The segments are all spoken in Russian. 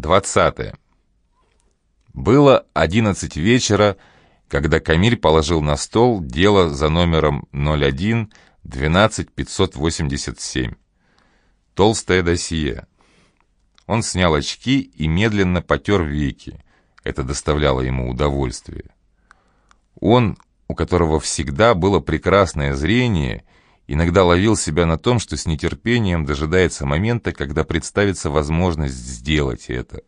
20. Было 11 вечера, когда Камиль положил на стол дело за номером 01 12 587. Толстое досье. Он снял очки и медленно потер веки. Это доставляло ему удовольствие. Он, у которого всегда было прекрасное зрение, иногда ловил себя на том, что с нетерпением дожидается момента, когда представится возможность сделать это.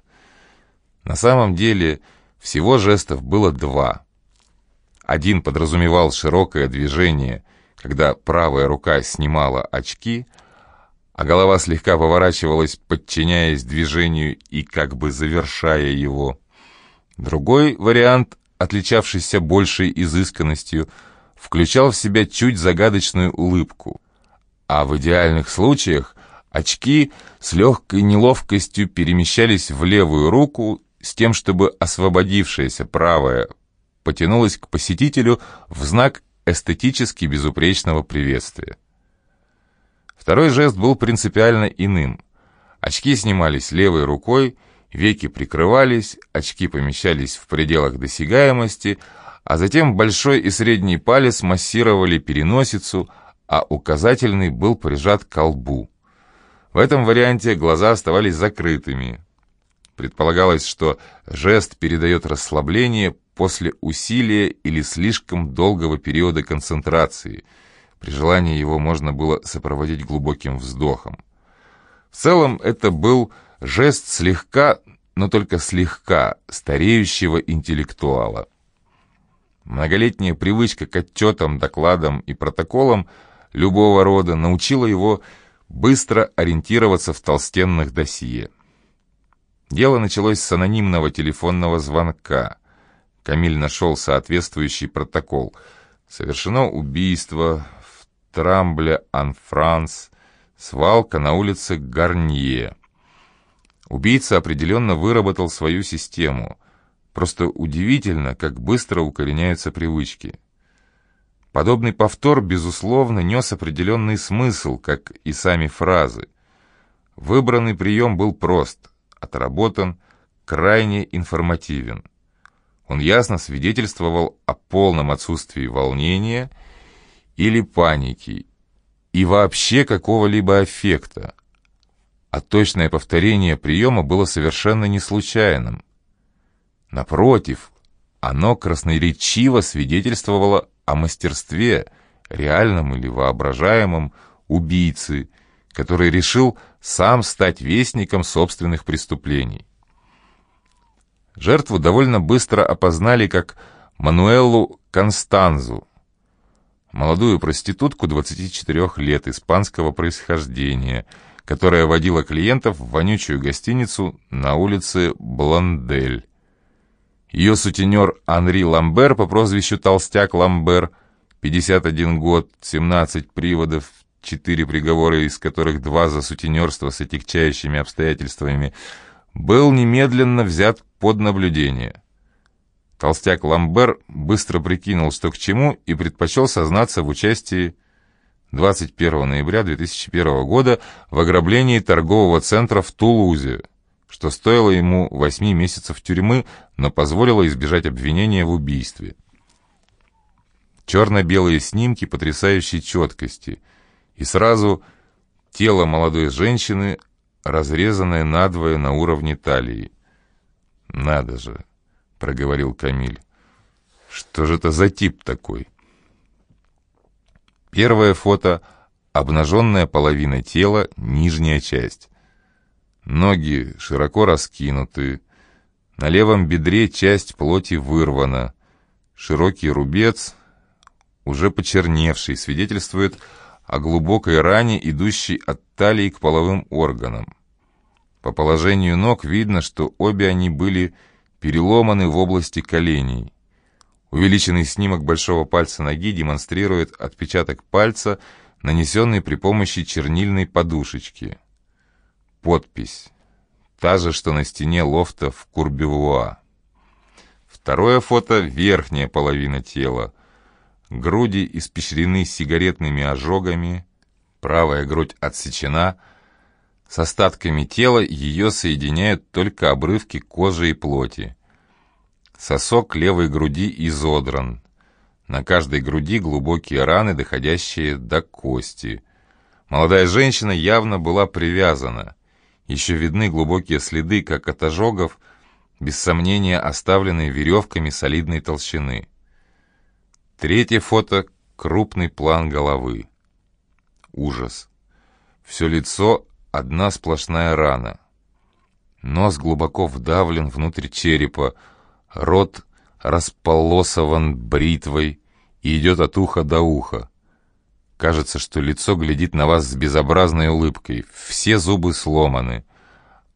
На самом деле всего жестов было два. Один подразумевал широкое движение, когда правая рука снимала очки, а голова слегка поворачивалась, подчиняясь движению и как бы завершая его. Другой вариант, отличавшийся большей изысканностью, включал в себя чуть загадочную улыбку. А в идеальных случаях очки с легкой неловкостью перемещались в левую руку с тем, чтобы освободившаяся правая потянулась к посетителю в знак эстетически безупречного приветствия. Второй жест был принципиально иным. Очки снимались левой рукой, веки прикрывались, очки помещались в пределах досягаемости, а затем большой и средний палец массировали переносицу, а указательный был прижат к колбу. В этом варианте глаза оставались закрытыми, Предполагалось, что жест передает расслабление после усилия или слишком долгого периода концентрации. При желании его можно было сопроводить глубоким вздохом. В целом это был жест слегка, но только слегка, стареющего интеллектуала. Многолетняя привычка к отчетам, докладам и протоколам любого рода научила его быстро ориентироваться в толстенных досье. Дело началось с анонимного телефонного звонка. Камиль нашел соответствующий протокол. Совершено убийство в Трамбле-Ан-Франс, свалка на улице Гарнье. Убийца определенно выработал свою систему. Просто удивительно, как быстро укореняются привычки. Подобный повтор, безусловно, нес определенный смысл, как и сами фразы. Выбранный прием был прост отработан, крайне информативен. Он ясно свидетельствовал о полном отсутствии волнения или паники и вообще какого-либо аффекта, а точное повторение приема было совершенно не случайным. Напротив, оно красноречиво свидетельствовало о мастерстве, реальном или воображаемом, убийцы, который решил сам стать вестником собственных преступлений. Жертву довольно быстро опознали как Мануэлу Констанзу, молодую проститутку 24 лет испанского происхождения, которая водила клиентов в вонючую гостиницу на улице Бландель. Ее сутенер Анри Ламбер по прозвищу Толстяк Ламбер, 51 год, 17 приводов, четыре приговора, из которых два за сутенерство с отягчающими обстоятельствами, был немедленно взят под наблюдение. Толстяк Ламбер быстро прикинул, что к чему, и предпочел сознаться в участии 21 ноября 2001 года в ограблении торгового центра в Тулузе, что стоило ему 8 месяцев тюрьмы, но позволило избежать обвинения в убийстве. Черно-белые снимки потрясающей четкости – и сразу тело молодой женщины, разрезанное надвое на уровне талии. «Надо же!» — проговорил Камиль. «Что же это за тип такой?» Первое фото — обнаженная половина тела, нижняя часть. Ноги широко раскинуты, на левом бедре часть плоти вырвана. Широкий рубец, уже почерневший, свидетельствует о глубокой ране, идущей от талии к половым органам. По положению ног видно, что обе они были переломаны в области коленей. Увеличенный снимок большого пальца ноги демонстрирует отпечаток пальца, нанесенный при помощи чернильной подушечки. Подпись. Та же, что на стене лофта в Курбевуа. Второе фото — верхняя половина тела. Груди испещрены сигаретными ожогами, правая грудь отсечена, С остатками тела ее соединяют только обрывки кожи и плоти. Сосок левой груди изодран. На каждой груди глубокие раны, доходящие до кости. Молодая женщина явно была привязана. Еще видны глубокие следы, как от ожогов, без сомнения оставленные веревками солидной толщины. Третье фото — крупный план головы. Ужас. Все лицо — одна сплошная рана. Нос глубоко вдавлен внутрь черепа, рот располосован бритвой и идет от уха до уха. Кажется, что лицо глядит на вас с безобразной улыбкой. Все зубы сломаны.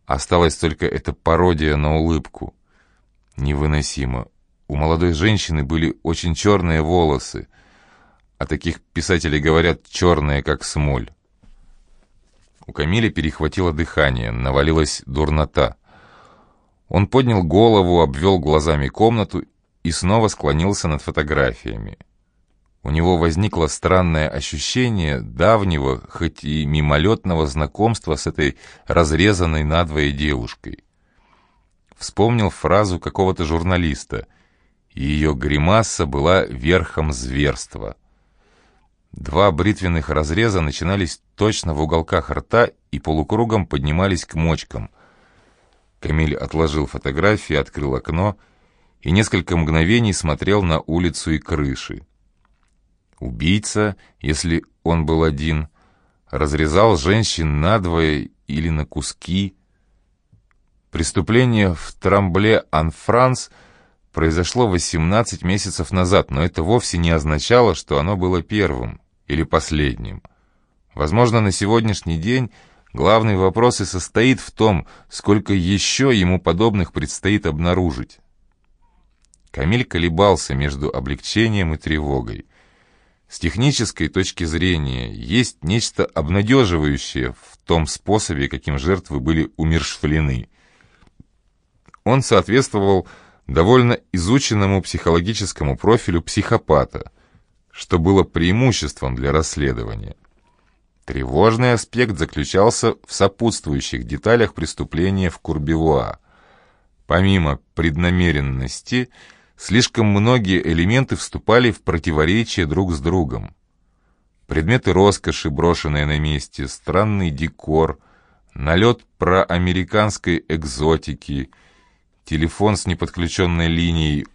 Осталась только эта пародия на улыбку. Невыносимо. У молодой женщины были очень черные волосы. О таких писателей говорят черные, как смоль. У Камиля перехватило дыхание, навалилась дурнота. Он поднял голову, обвел глазами комнату и снова склонился над фотографиями. У него возникло странное ощущение давнего, хоть и мимолетного знакомства с этой разрезанной надвое девушкой. Вспомнил фразу какого-то журналиста. Ее гримаса была верхом зверства. Два бритвенных разреза начинались точно в уголках рта и полукругом поднимались к мочкам. Камиль отложил фотографии, открыл окно и несколько мгновений смотрел на улицу и крыши. Убийца, если он был один, разрезал женщин надвое или на куски. Преступление в Трамбле-Ан-Франс произошло 18 месяцев назад, но это вовсе не означало, что оно было первым или последним. Возможно, на сегодняшний день главный вопрос и состоит в том, сколько еще ему подобных предстоит обнаружить. Камиль колебался между облегчением и тревогой. С технической точки зрения есть нечто обнадеживающее в том способе, каким жертвы были умершвлены. Он соответствовал довольно изученному психологическому профилю психопата, что было преимуществом для расследования. Тревожный аспект заключался в сопутствующих деталях преступления в Курбевуа. Помимо преднамеренности, слишком многие элементы вступали в противоречие друг с другом. Предметы роскоши, брошенные на месте, странный декор, налет проамериканской экзотики, телефон с неподключенной линией.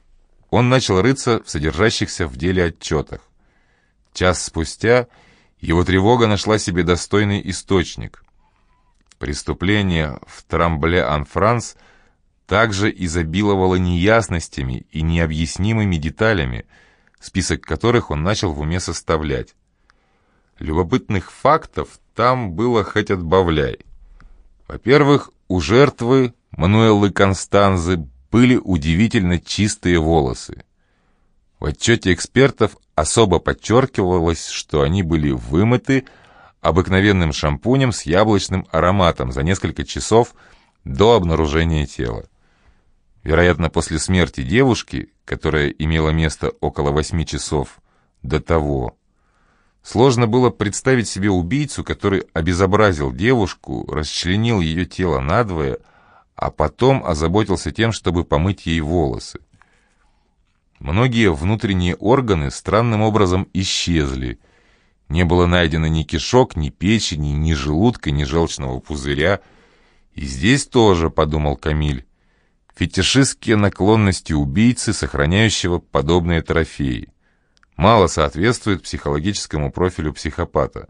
Он начал рыться в содержащихся в деле отчетах. Час спустя его тревога нашла себе достойный источник. Преступление в Трамбле-Ан-Франс также изобиловало неясностями и необъяснимыми деталями, список которых он начал в уме составлять. Любопытных фактов там было хоть отбавляй. Во-первых, у жертвы Мануэллы Констанзы были удивительно чистые волосы. В отчете экспертов особо подчеркивалось, что они были вымыты обыкновенным шампунем с яблочным ароматом за несколько часов до обнаружения тела. Вероятно, после смерти девушки, которая имела место около восьми часов до того, сложно было представить себе убийцу, который обезобразил девушку, расчленил ее тело надвое, а потом озаботился тем, чтобы помыть ей волосы. Многие внутренние органы странным образом исчезли. Не было найдено ни кишок, ни печени, ни желудка, ни желчного пузыря. И здесь тоже, подумал Камиль, фетишистские наклонности убийцы, сохраняющего подобные трофеи. Мало соответствует психологическому профилю психопата,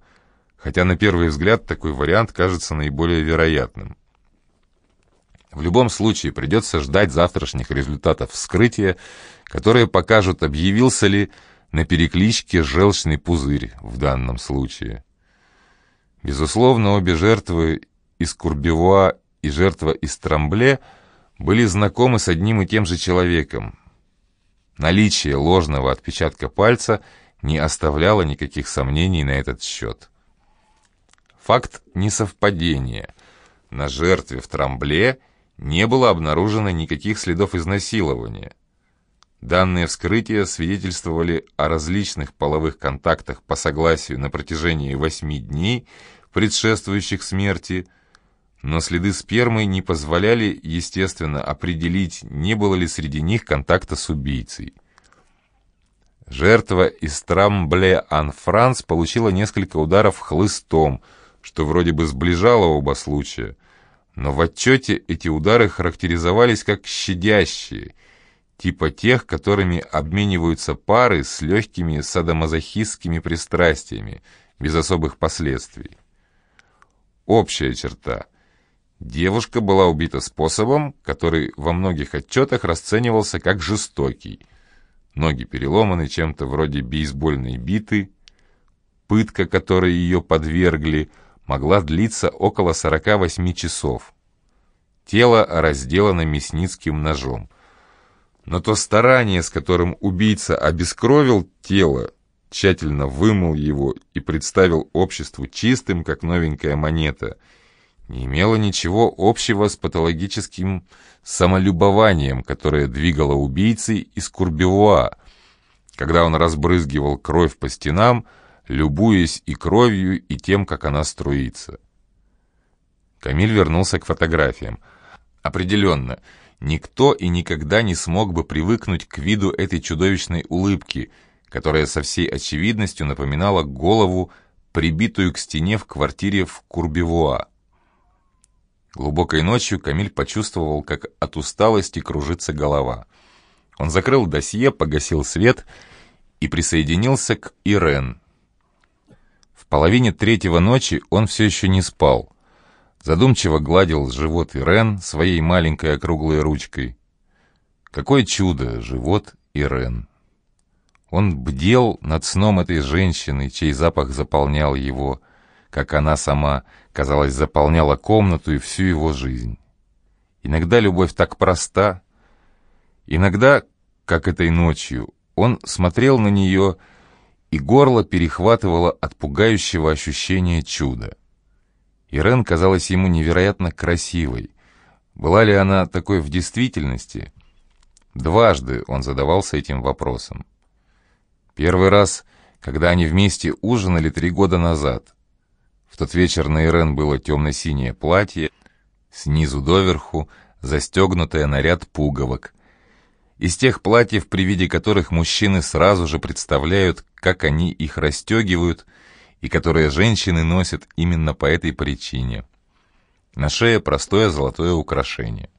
хотя на первый взгляд такой вариант кажется наиболее вероятным. В любом случае придется ждать завтрашних результатов вскрытия, которые покажут, объявился ли на перекличке желчный пузырь в данном случае. Безусловно, обе жертвы из Курбевуа и жертва из Трамбле были знакомы с одним и тем же человеком. Наличие ложного отпечатка пальца не оставляло никаких сомнений на этот счет. Факт несовпадения. На жертве в Трамбле не было обнаружено никаких следов изнасилования. Данные вскрытия свидетельствовали о различных половых контактах по согласию на протяжении восьми дней, предшествующих смерти. Но следы спермы не позволяли, естественно, определить, не было ли среди них контакта с убийцей. Жертва из Трамбле-Ан-Франс получила несколько ударов хлыстом, что вроде бы сближало оба случая, но в отчете эти удары характеризовались как щадящие, типа тех, которыми обмениваются пары с легкими садомазохистскими пристрастиями, без особых последствий. Общая черта. Девушка была убита способом, который во многих отчетах расценивался как жестокий. Ноги переломаны чем-то вроде бейсбольной биты, пытка, которой ее подвергли, могла длиться около 48 часов. Тело разделано мясницким ножом. Но то старание, с которым убийца обескровил тело, тщательно вымыл его и представил обществу чистым, как новенькая монета, не имело ничего общего с патологическим самолюбованием, которое двигало убийцей из Курбевуа, когда он разбрызгивал кровь по стенам, любуясь и кровью, и тем, как она струится. Камиль вернулся к фотографиям. Определенно, никто и никогда не смог бы привыкнуть к виду этой чудовищной улыбки — которая со всей очевидностью напоминала голову, прибитую к стене в квартире в Курбевуа. Глубокой ночью Камиль почувствовал, как от усталости кружится голова. Он закрыл досье, погасил свет и присоединился к Ирен. В половине третьего ночи он все еще не спал. Задумчиво гладил живот Ирен своей маленькой округлой ручкой. Какое чудо, живот Ирен! Он бдел над сном этой женщины, чей запах заполнял его, как она сама, казалось, заполняла комнату и всю его жизнь. Иногда любовь так проста, иногда, как этой ночью, он смотрел на нее, и горло перехватывало от пугающего ощущения чуда. Ирен казалась ему невероятно красивой. Была ли она такой в действительности? Дважды он задавался этим вопросом. Первый раз, когда они вместе ужинали три года назад. Тот вечер на Ирен было темно-синее платье, снизу доверху застегнутое на ряд пуговок. Из тех платьев, при виде которых мужчины сразу же представляют, как они их расстегивают, и которые женщины носят именно по этой причине. На шее простое золотое украшение.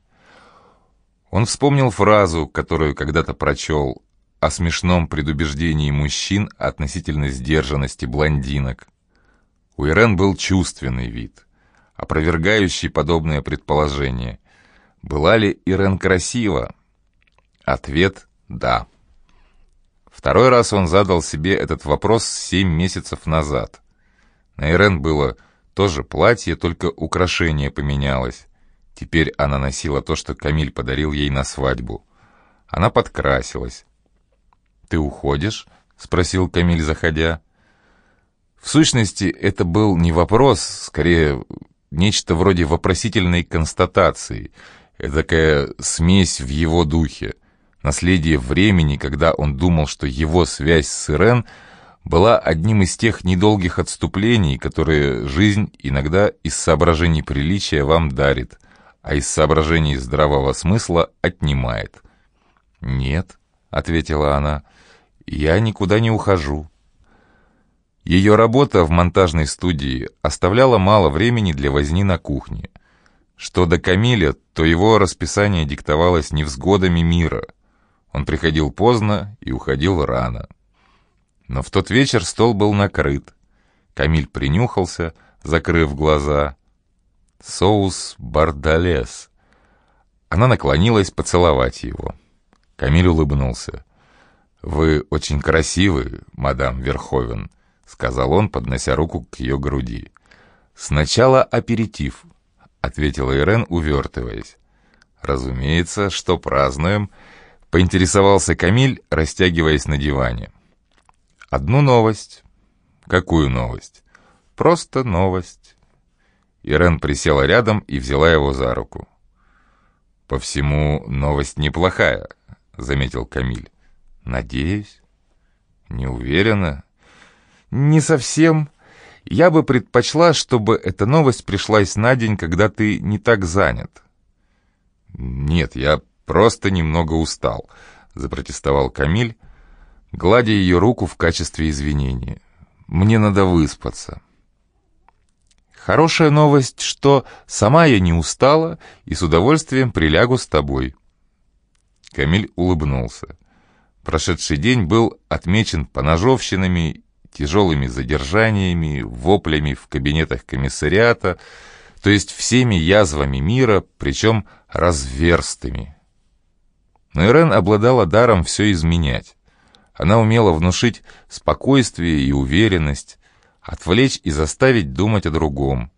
Он вспомнил фразу, которую когда-то прочел о смешном предубеждении мужчин относительно сдержанности блондинок. У Ирен был чувственный вид, опровергающий подобное предположение. Была ли Ирен красива? Ответ – да. Второй раз он задал себе этот вопрос семь месяцев назад. На Ирен было тоже платье, только украшение поменялось. Теперь она носила то, что Камиль подарил ей на свадьбу. Она подкрасилась, «Ты уходишь?» — спросил Камиль, заходя. В сущности, это был не вопрос, скорее, нечто вроде вопросительной констатации, такая смесь в его духе, наследие времени, когда он думал, что его связь с Ирен была одним из тех недолгих отступлений, которые жизнь иногда из соображений приличия вам дарит, а из соображений здравого смысла отнимает. «Нет», — ответила она, — я никуда не ухожу. Ее работа в монтажной студии оставляла мало времени для возни на кухне. Что до Камиля, то его расписание диктовалось невзгодами мира. Он приходил поздно и уходил рано. Но в тот вечер стол был накрыт. Камиль принюхался, закрыв глаза. Соус бардалес. Она наклонилась поцеловать его. Камиль улыбнулся. «Вы очень красивы, мадам Верховен», — сказал он, поднося руку к ее груди. «Сначала аперитив», — ответила Ирен, увертываясь. «Разумеется, что празднуем», — поинтересовался Камиль, растягиваясь на диване. «Одну новость». «Какую новость?» «Просто новость». Ирен присела рядом и взяла его за руку. «По всему, новость неплохая», — заметил Камиль. «Надеюсь». «Не уверена». «Не совсем. Я бы предпочла, чтобы эта новость пришлась на день, когда ты не так занят». «Нет, я просто немного устал», — запротестовал Камиль, гладя ее руку в качестве извинения. «Мне надо выспаться». «Хорошая новость, что сама я не устала и с удовольствием прилягу с тобой». Камиль улыбнулся. Прошедший день был отмечен поножовщинами, тяжелыми задержаниями, воплями в кабинетах комиссариата, то есть всеми язвами мира, причем разверстыми. Но Ирен обладала даром все изменять. Она умела внушить спокойствие и уверенность, отвлечь и заставить думать о другом.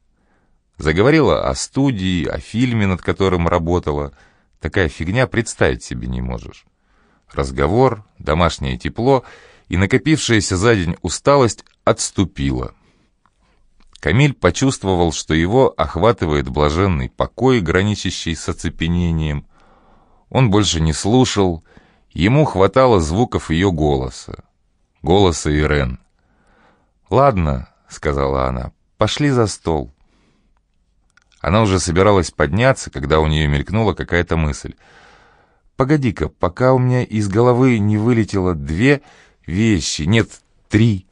Заговорила о студии, о фильме, над которым работала. Такая фигня представить себе не можешь. Разговор, домашнее тепло и накопившаяся за день усталость отступила. Камиль почувствовал, что его охватывает блаженный покой, граничащий с оцепенением. Он больше не слушал, ему хватало звуков ее голоса. Голоса Ирен. «Ладно», — сказала она, — «пошли за стол». Она уже собиралась подняться, когда у нее мелькнула какая-то мысль. «Погоди-ка, пока у меня из головы не вылетело две вещи, нет, три».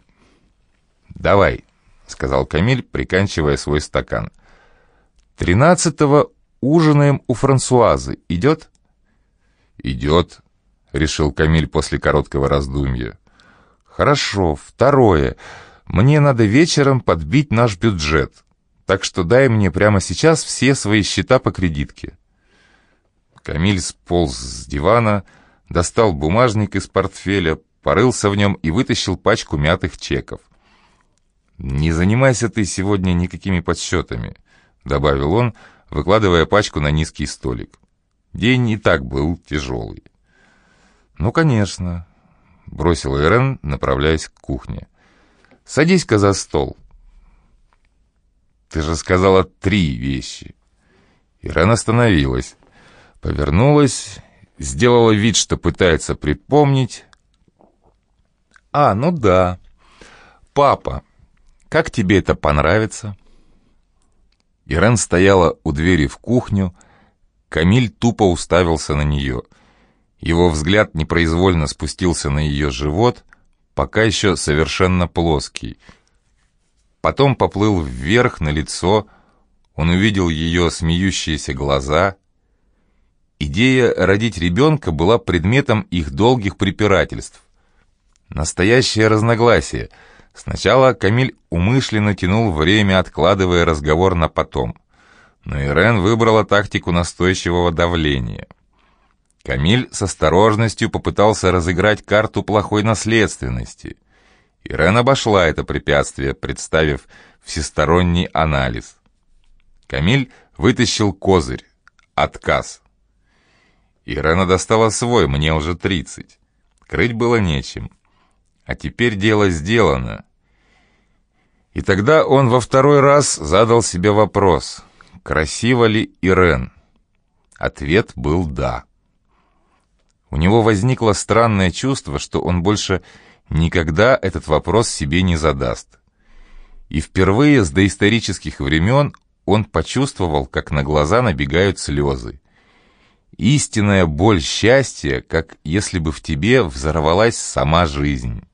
«Давай», — сказал Камиль, приканчивая свой стакан. «Тринадцатого ужинаем у Франсуазы. Идет?» «Идет», — решил Камиль после короткого раздумья. «Хорошо. Второе. Мне надо вечером подбить наш бюджет, так что дай мне прямо сейчас все свои счета по кредитке». Камиль сполз с дивана, достал бумажник из портфеля, порылся в нем и вытащил пачку мятых чеков. «Не занимайся ты сегодня никакими подсчетами», — добавил он, выкладывая пачку на низкий столик. День и так был тяжелый. «Ну, конечно», — бросил Ирен, направляясь к кухне. «Садись-ка за стол». «Ты же сказала три вещи». Ирен остановилась, повернулась, сделала вид, что пытается припомнить. «А, ну да. Папа, как тебе это понравится?» Ирен стояла у двери в кухню, Камиль тупо уставился на нее. Его взгляд непроизвольно спустился на ее живот, пока еще совершенно плоский. Потом поплыл вверх на лицо, он увидел ее смеющиеся глаза. Идея родить ребенка была предметом их долгих препирательств. Настоящее разногласие — Сначала Камиль умышленно тянул время, откладывая разговор на потом. Но Ирен выбрала тактику настойчивого давления. Камиль с осторожностью попытался разыграть карту плохой наследственности. Ирен обошла это препятствие, представив всесторонний анализ. Камиль вытащил козырь. Отказ. Ирена достала свой, мне уже тридцать. Крыть было нечем. А теперь дело сделано. И тогда он во второй раз задал себе вопрос, красиво ли Ирен. Ответ был «да». У него возникло странное чувство, что он больше никогда этот вопрос себе не задаст. И впервые с доисторических времен он почувствовал, как на глаза набегают слезы. Истинная боль счастья, как если бы в тебе взорвалась сама жизнь.